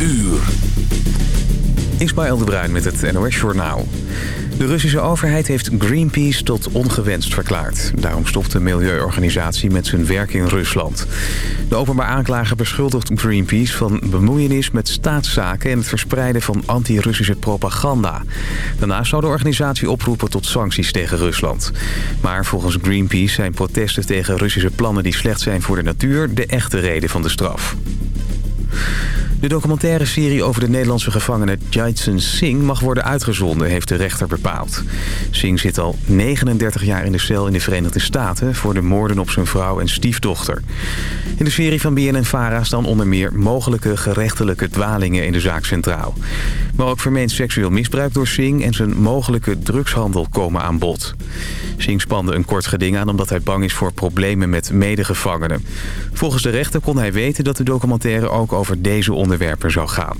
uur. Ismaël de Bruin met het NOS Journaal. De Russische overheid heeft Greenpeace tot ongewenst verklaard. Daarom stopt de milieuorganisatie met zijn werk in Rusland. De openbaar aanklager beschuldigt Greenpeace van bemoeienis met staatszaken... en het verspreiden van anti-Russische propaganda. Daarnaast zou de organisatie oproepen tot sancties tegen Rusland. Maar volgens Greenpeace zijn protesten tegen Russische plannen die slecht zijn voor de natuur... de echte reden van de straf. De documentaire serie over de Nederlandse gevangene Jaitsen Singh mag worden uitgezonden, heeft de rechter bepaald. Singh zit al 39 jaar in de cel in de Verenigde Staten voor de moorden op zijn vrouw en stiefdochter. In de serie van BNN-Vara staan onder meer mogelijke gerechtelijke dwalingen in de zaak centraal. Maar ook vermeend seksueel misbruik door Singh en zijn mogelijke drugshandel komen aan bod. Singh spande een kort geding aan omdat hij bang is voor problemen met medegevangenen. Volgens de rechter kon hij weten dat de documentaire ook over deze onderwerpen zou gaan.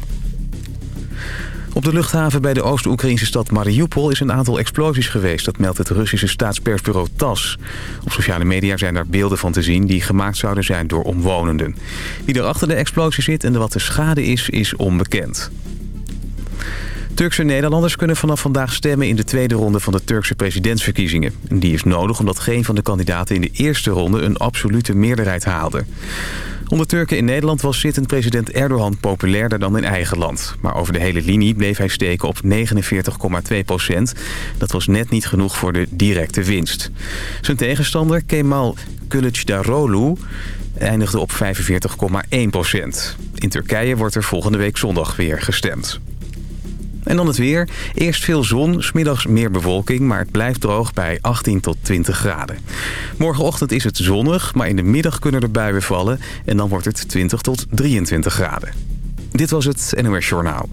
Op de luchthaven bij de Oost-Oekraïnse stad Mariupol is een aantal explosies geweest. Dat meldt het Russische staatspersbureau TAS. Op sociale media zijn daar beelden van te zien die gemaakt zouden zijn door omwonenden. Wie er achter de explosie zit en wat de schade is, is onbekend. Turkse Nederlanders kunnen vanaf vandaag stemmen in de tweede ronde van de Turkse presidentsverkiezingen. Die is nodig omdat geen van de kandidaten in de eerste ronde een absolute meerderheid haalde. Onder Turken in Nederland was zittend president Erdogan populairder dan in eigen land. Maar over de hele linie bleef hij steken op 49,2 procent. Dat was net niet genoeg voor de directe winst. Zijn tegenstander Kemal Kılıçdaroğlu eindigde op 45,1 procent. In Turkije wordt er volgende week zondag weer gestemd. En dan het weer. Eerst veel zon, smiddags meer bewolking, maar het blijft droog bij 18 tot 20 graden. Morgenochtend is het zonnig, maar in de middag kunnen er buien vallen en dan wordt het 20 tot 23 graden. Dit was het NOS Journaal.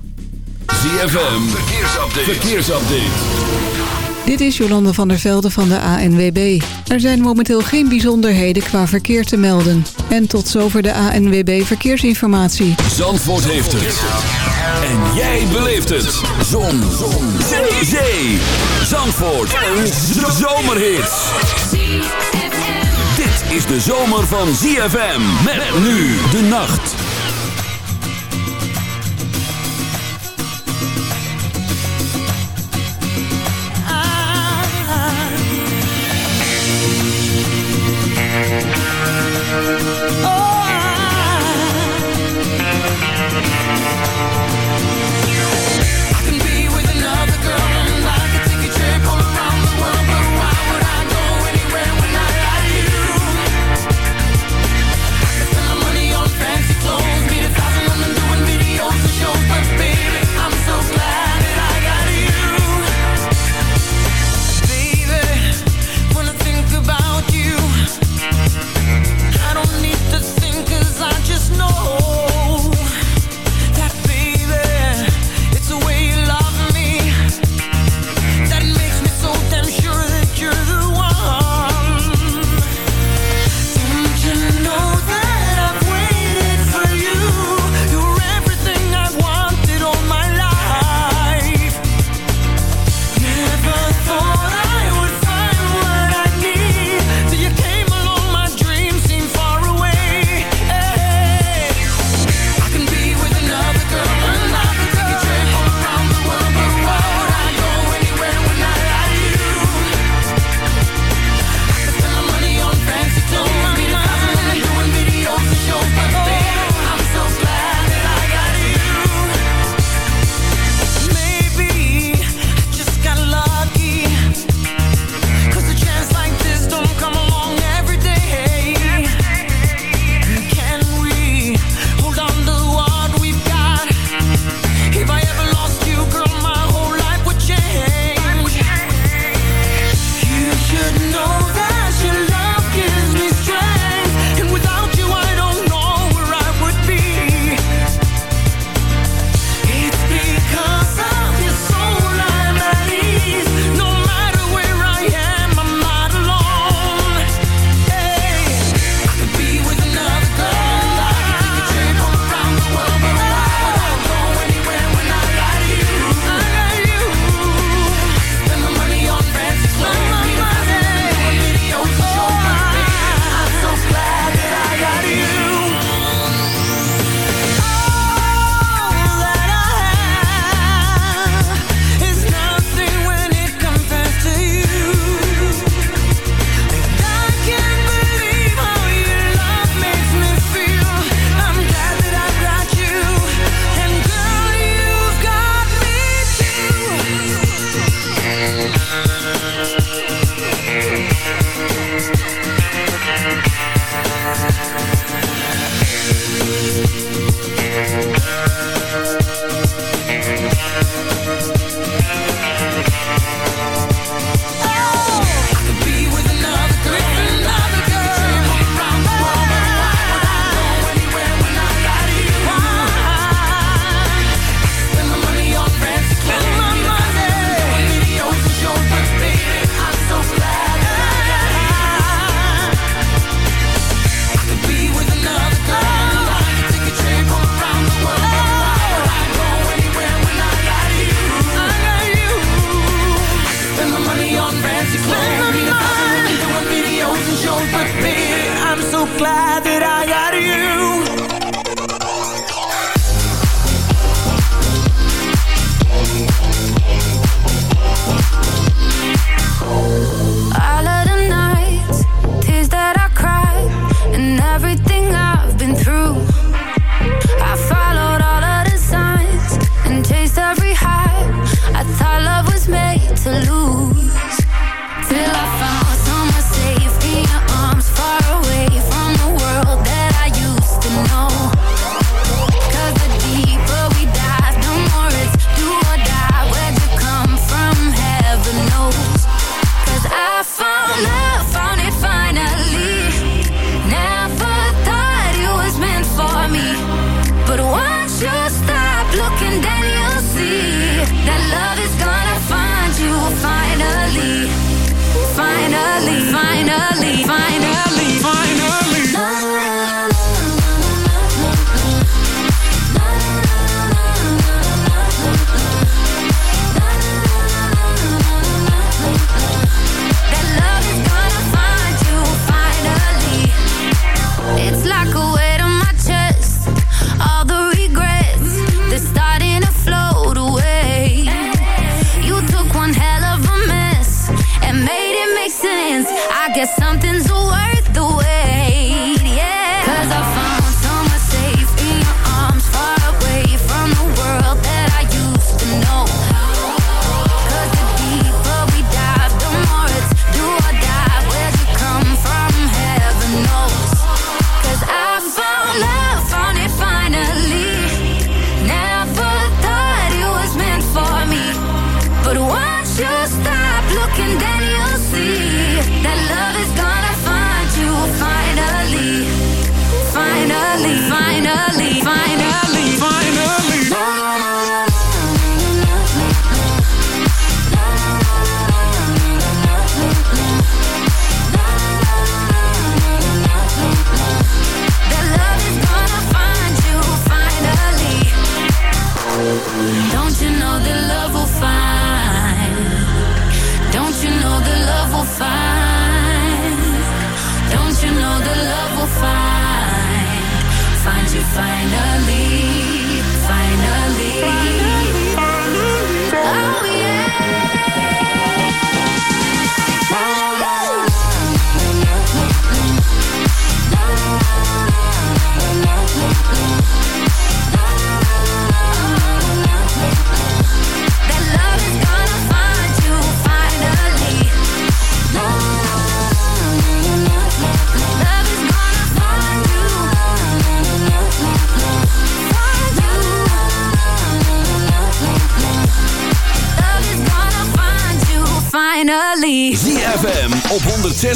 ZFM, verkeersupdate. verkeersupdate. Dit is Jolande van der Velde van de ANWB. Er zijn momenteel geen bijzonderheden qua verkeer te melden. En tot zover de ANWB Verkeersinformatie. Zandvoort heeft het. En jij beleeft het. Zon. Zon. Zee. Zee. Zandvoort. Een zomerhit. Dit is de zomer van ZFM. Met nu de nacht.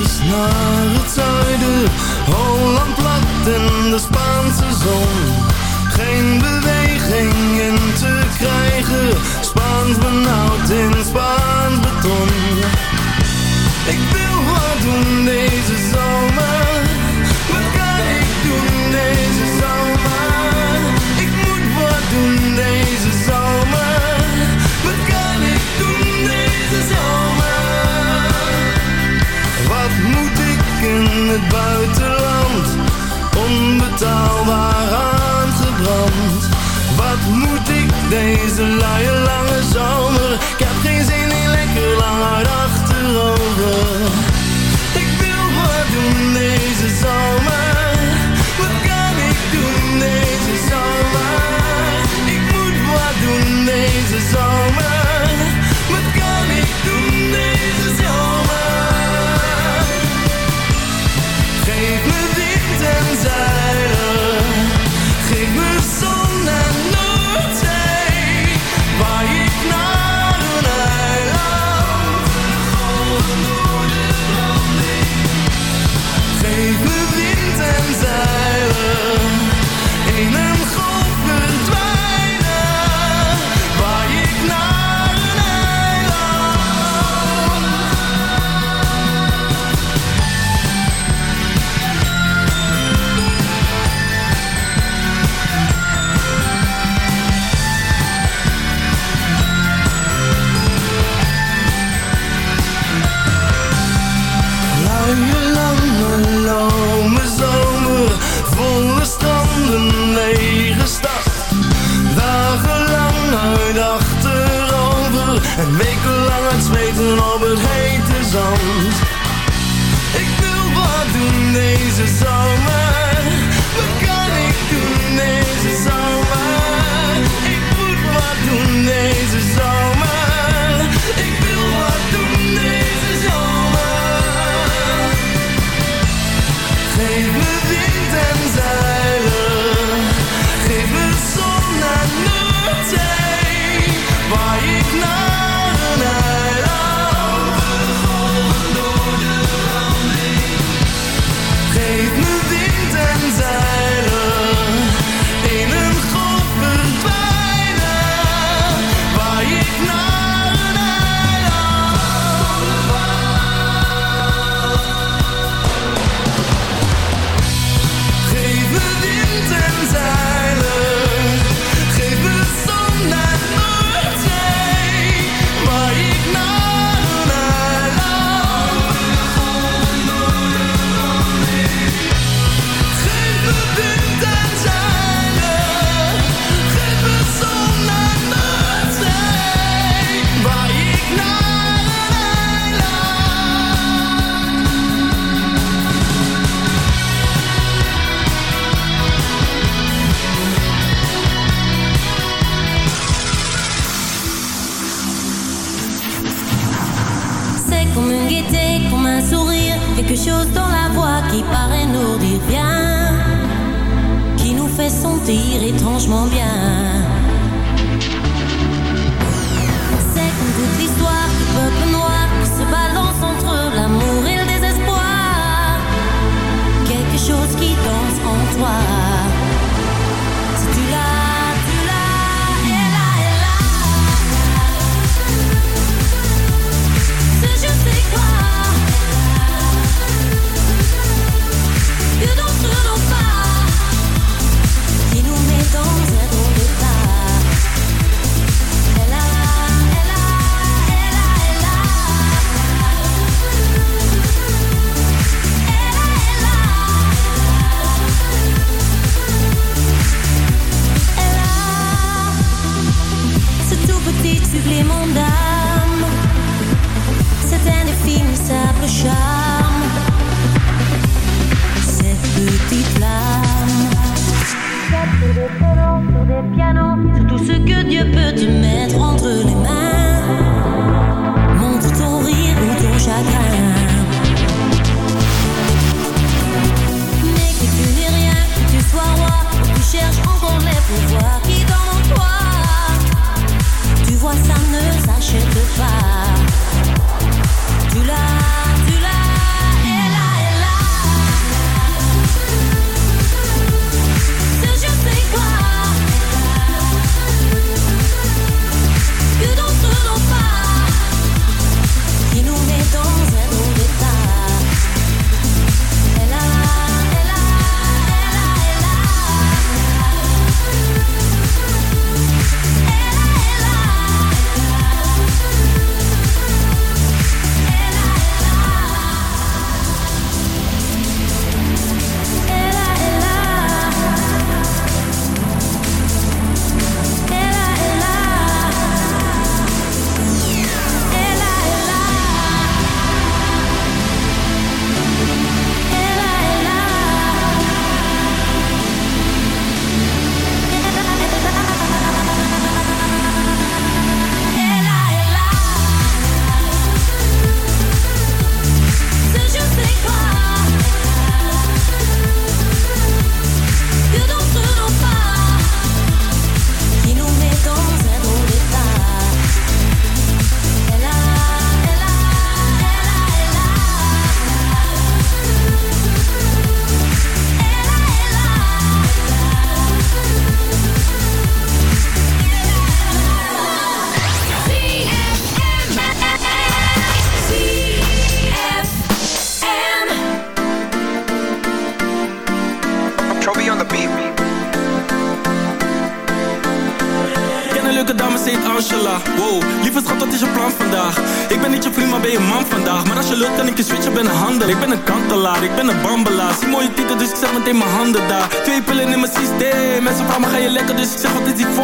Naar het zuiden, Holland plat in de Spaanse zon. Geen beweging in te krijgen, Spaans benauwd in Spaans beton. Ik wil wat doen deze het buitenland. Onbetaalbaar aangebrand. Wat moet ik deze luie lange zomer? Ik heb geen zin in lekker lang hard achterover. Ik wil wat doen deze zomer. Wat kan ik doen deze zomer? Ik moet wat doen deze zomer mon bien.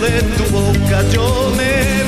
de tu boca yo me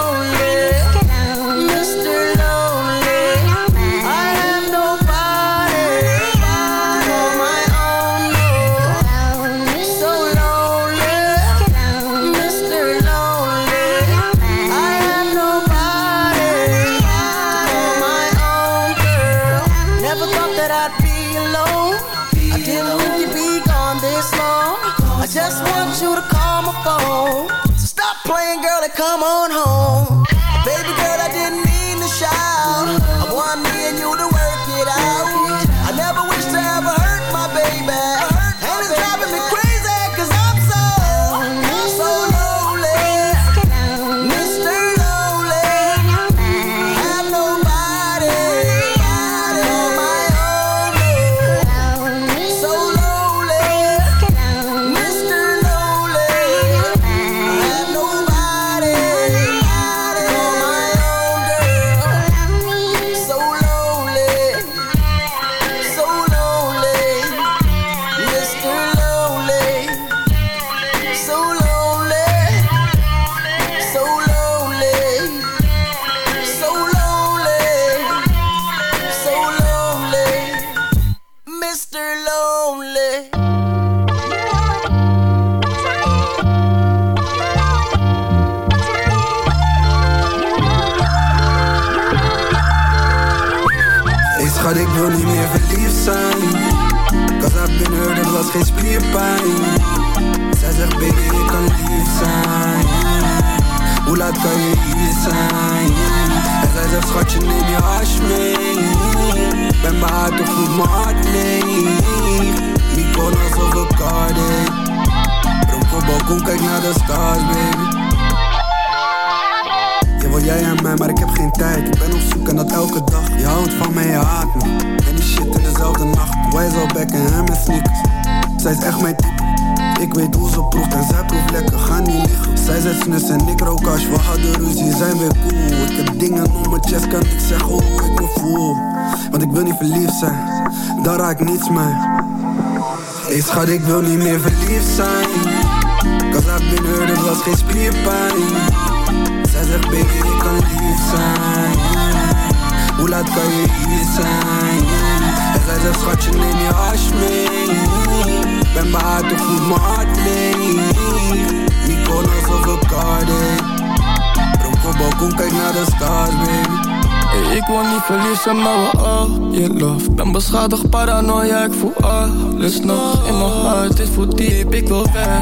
Niet verliezen, maar we all je love. Ben beschadigd, paranoia, ik voel alles nog In mijn hart, dit voelt diep, ik wil weg.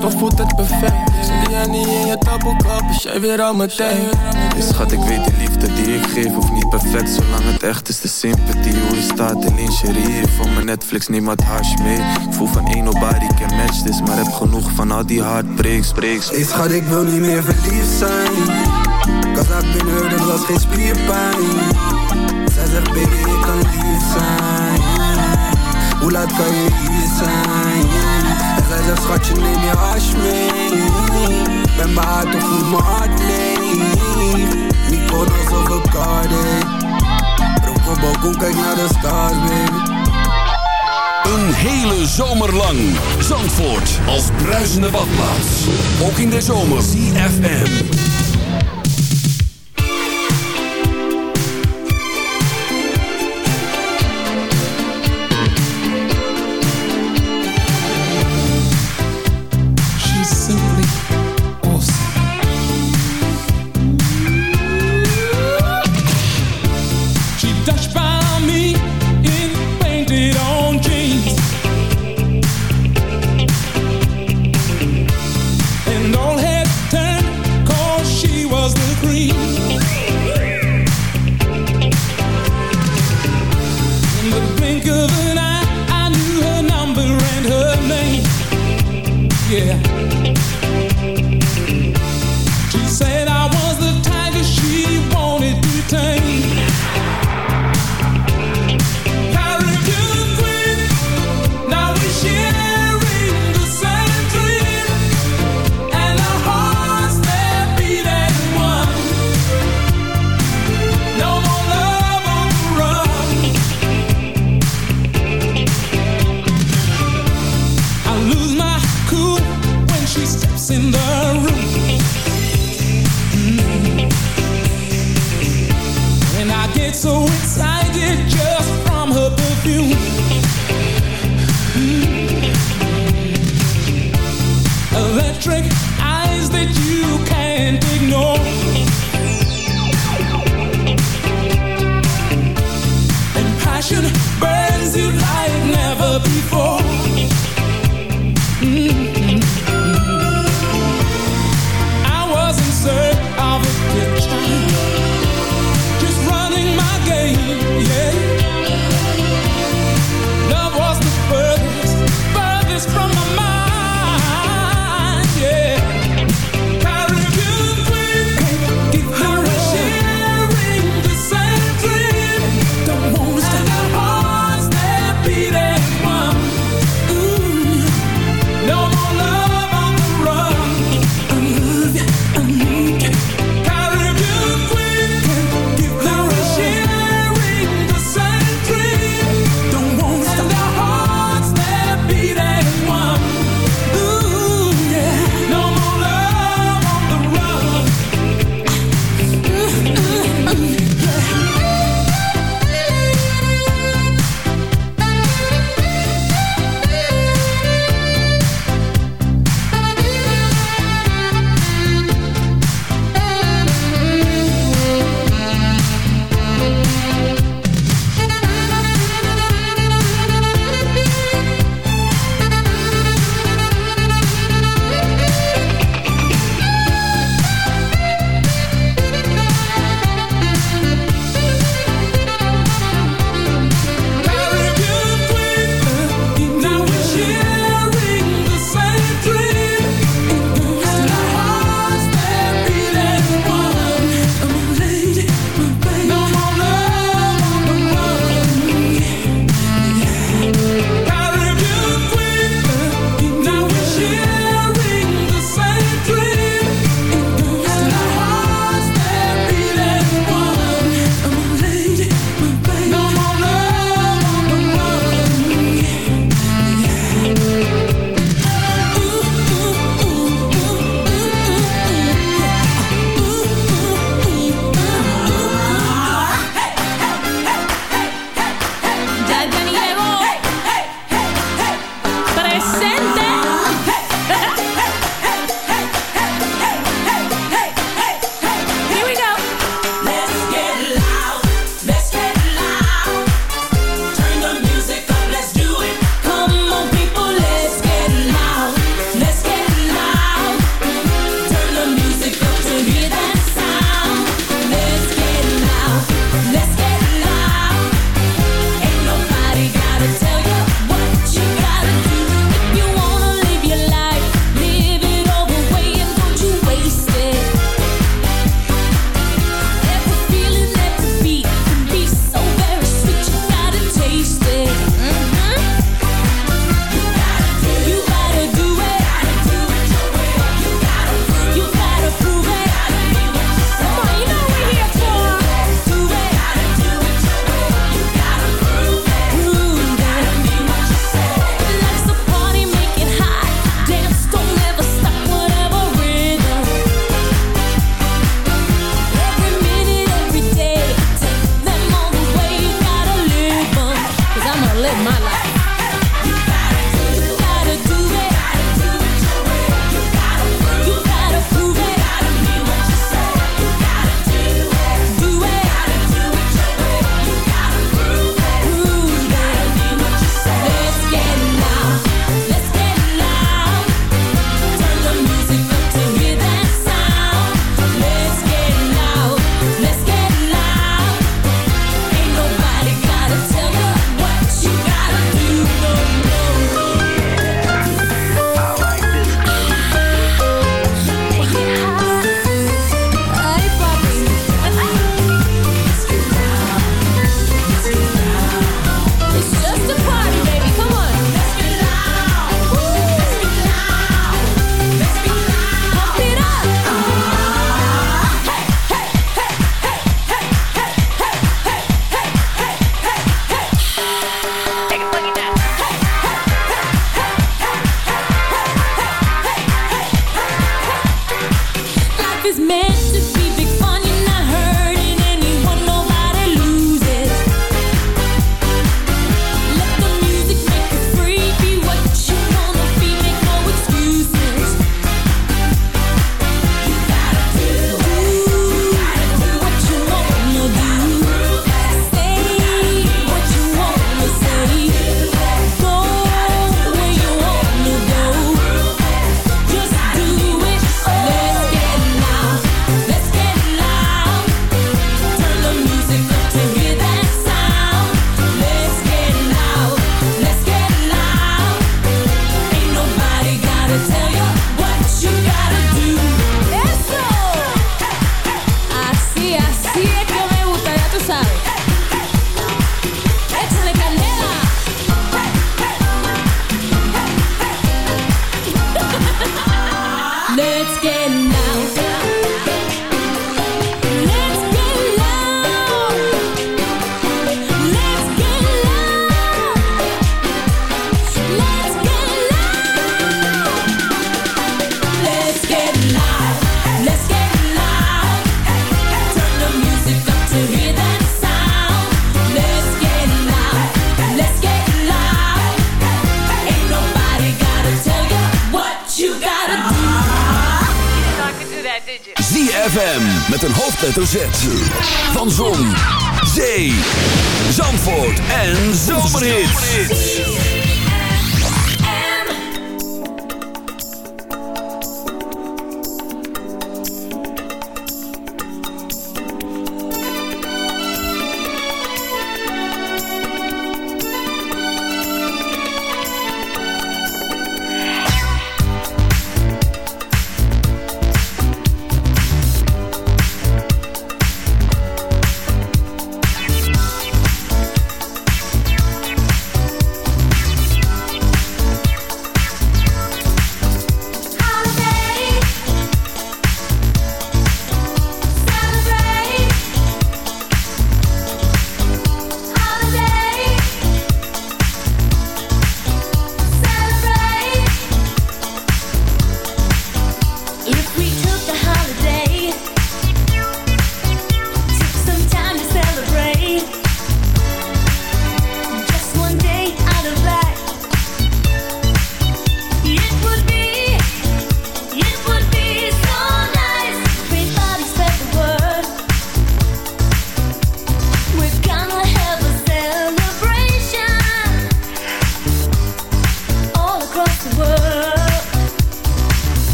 Toch voelt het perfect. Zie jij niet in je taboekap, is jij weer aan mijn tijd. Hey, schat, ik weet de liefde die ik geef hoeft niet perfect. Zolang het echt is, de sympathie Hoe je staat in lingerie Voor mijn Netflix, neem wat hash mee. Ik voel van één nobody can match this Maar heb genoeg van al die heartbreaks, breaks. Hey schat, ik wil niet meer verliefd zijn. Cause I've been hurt, het was geen spierpijn Hoe laat kan je hier zijn En zij zegt schatje neem je hash mee Ben behaard of voelt mijn hart leeg Mykonos of Bacardi Roep op balkon, kijk naar de stars baby Een hele zomer lang. Zandvoort als bruisende badplaats. Ook in de zomer. CFM.